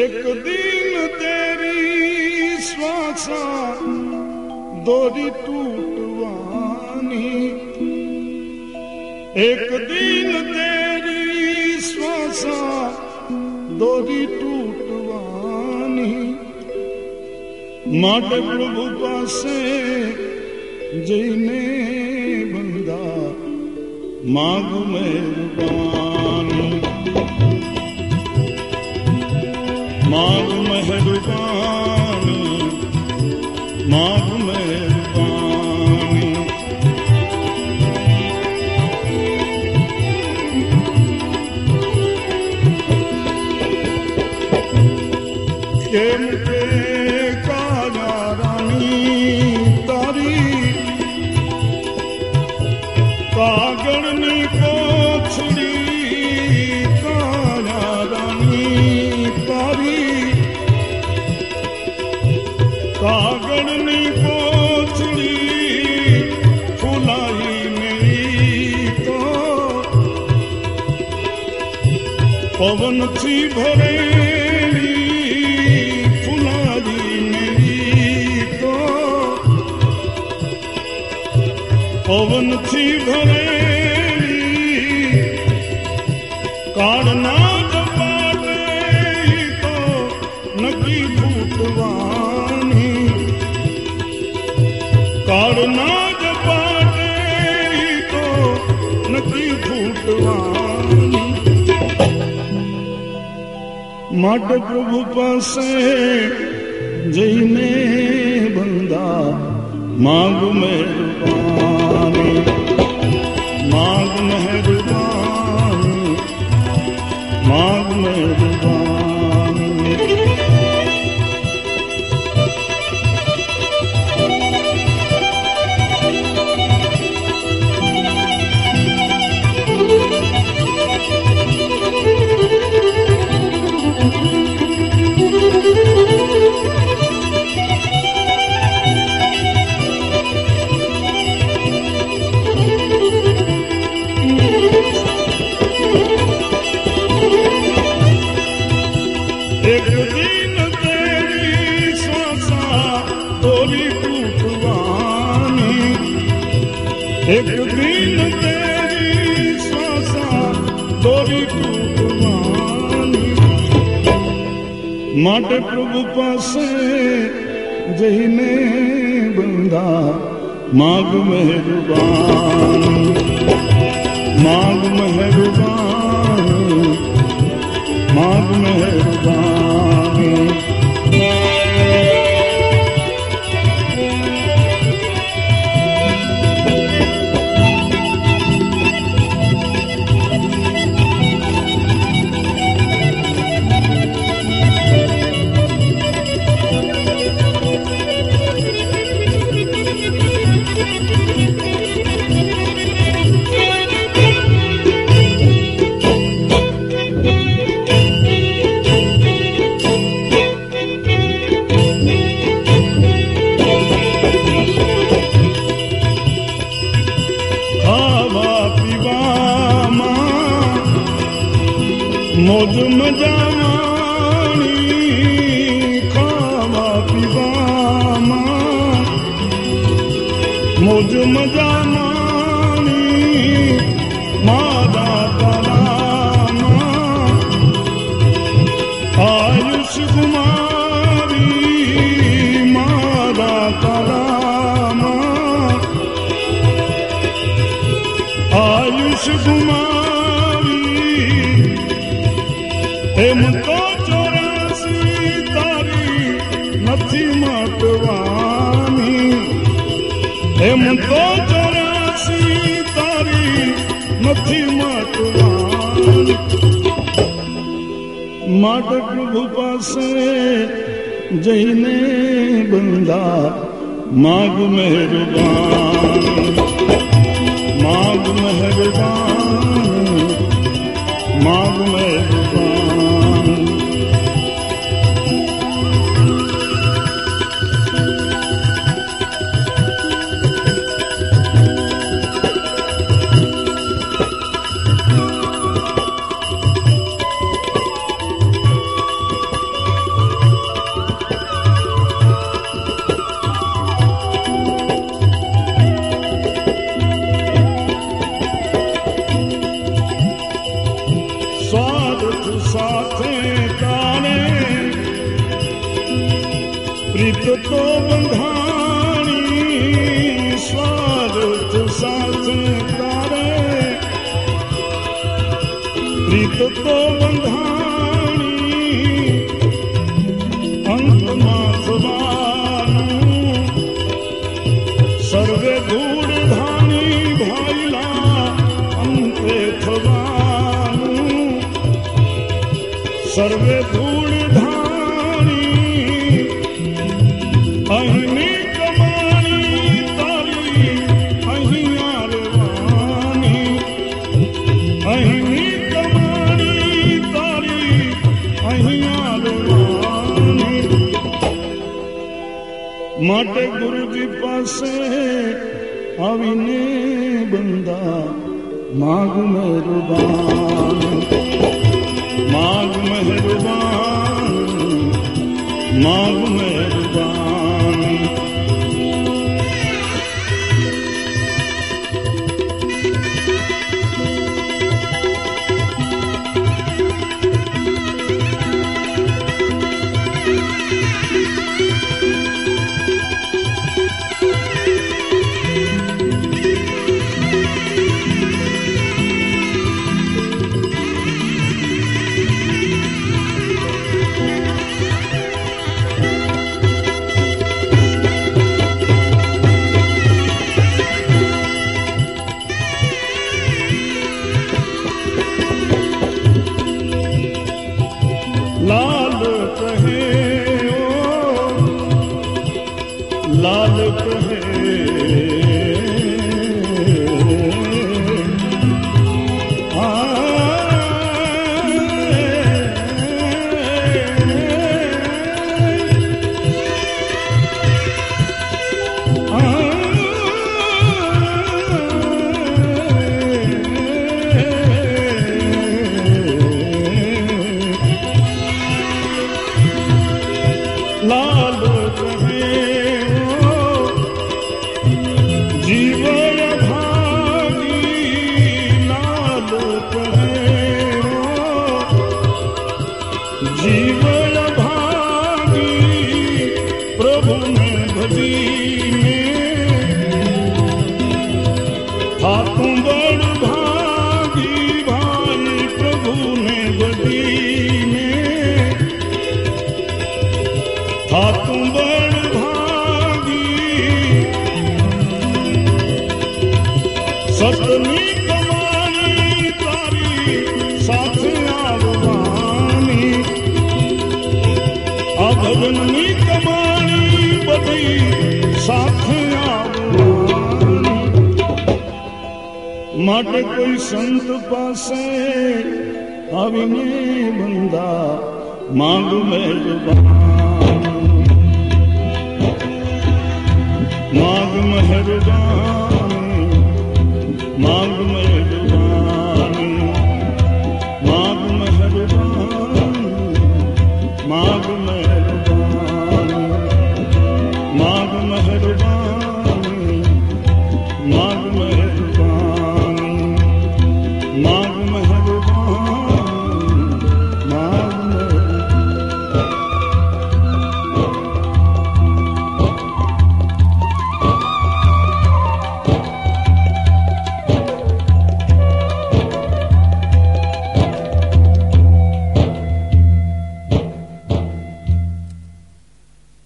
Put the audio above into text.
एक दिन तेरी श्वासा दोरी टूटवानी। एक दिन तेरी श्वासा दोरी टूटवानी। माट प्रभु पासे जईने बंदा, मांग मेहरबानी मालूम है डुबानी मालूम है डुबानी ये मुझे કાગળની કોથળી ફૂલાઈ મેરી તો. પવનથી ભરેલી ફૂલાઈ મેરી તો. પવનથી ભરેલી માટે પ્રભુ પાસે જઈને બંદા માગ મહેરબાની માગ મહેરબાની માગ મહેરબાની એક દિન તેરી શ્વાસા તોરી તૂટવાની માટે પ્રભુ પાસે જઈને બંદા માગ મહેરબાન માગ મહેરબાન માગ મહેરબાની मौज मजा નથી માટવાની માટે પ્રભુ પાસે જઈને બંદા માગ મહેરબાન માગ મહેરબાન માગ મહેરબાન રીત તો બંધાણી અંતમાં થવાનું સર્વે ધૂળ ધાણી ભાઈલા અંતે થવાનું સર્વે ધૂળ ધાણી અહીંની અહીં માટે ગુરુજી પાસે આવીને બંદા માગ મહેરબાન માગ મહેરબાન માગ મહેરબાન માટે કોઈ સંત પાસે આવીને બંદા માંગ મહેરબાન માંગ મહેરબાન માંગ મહેરબાન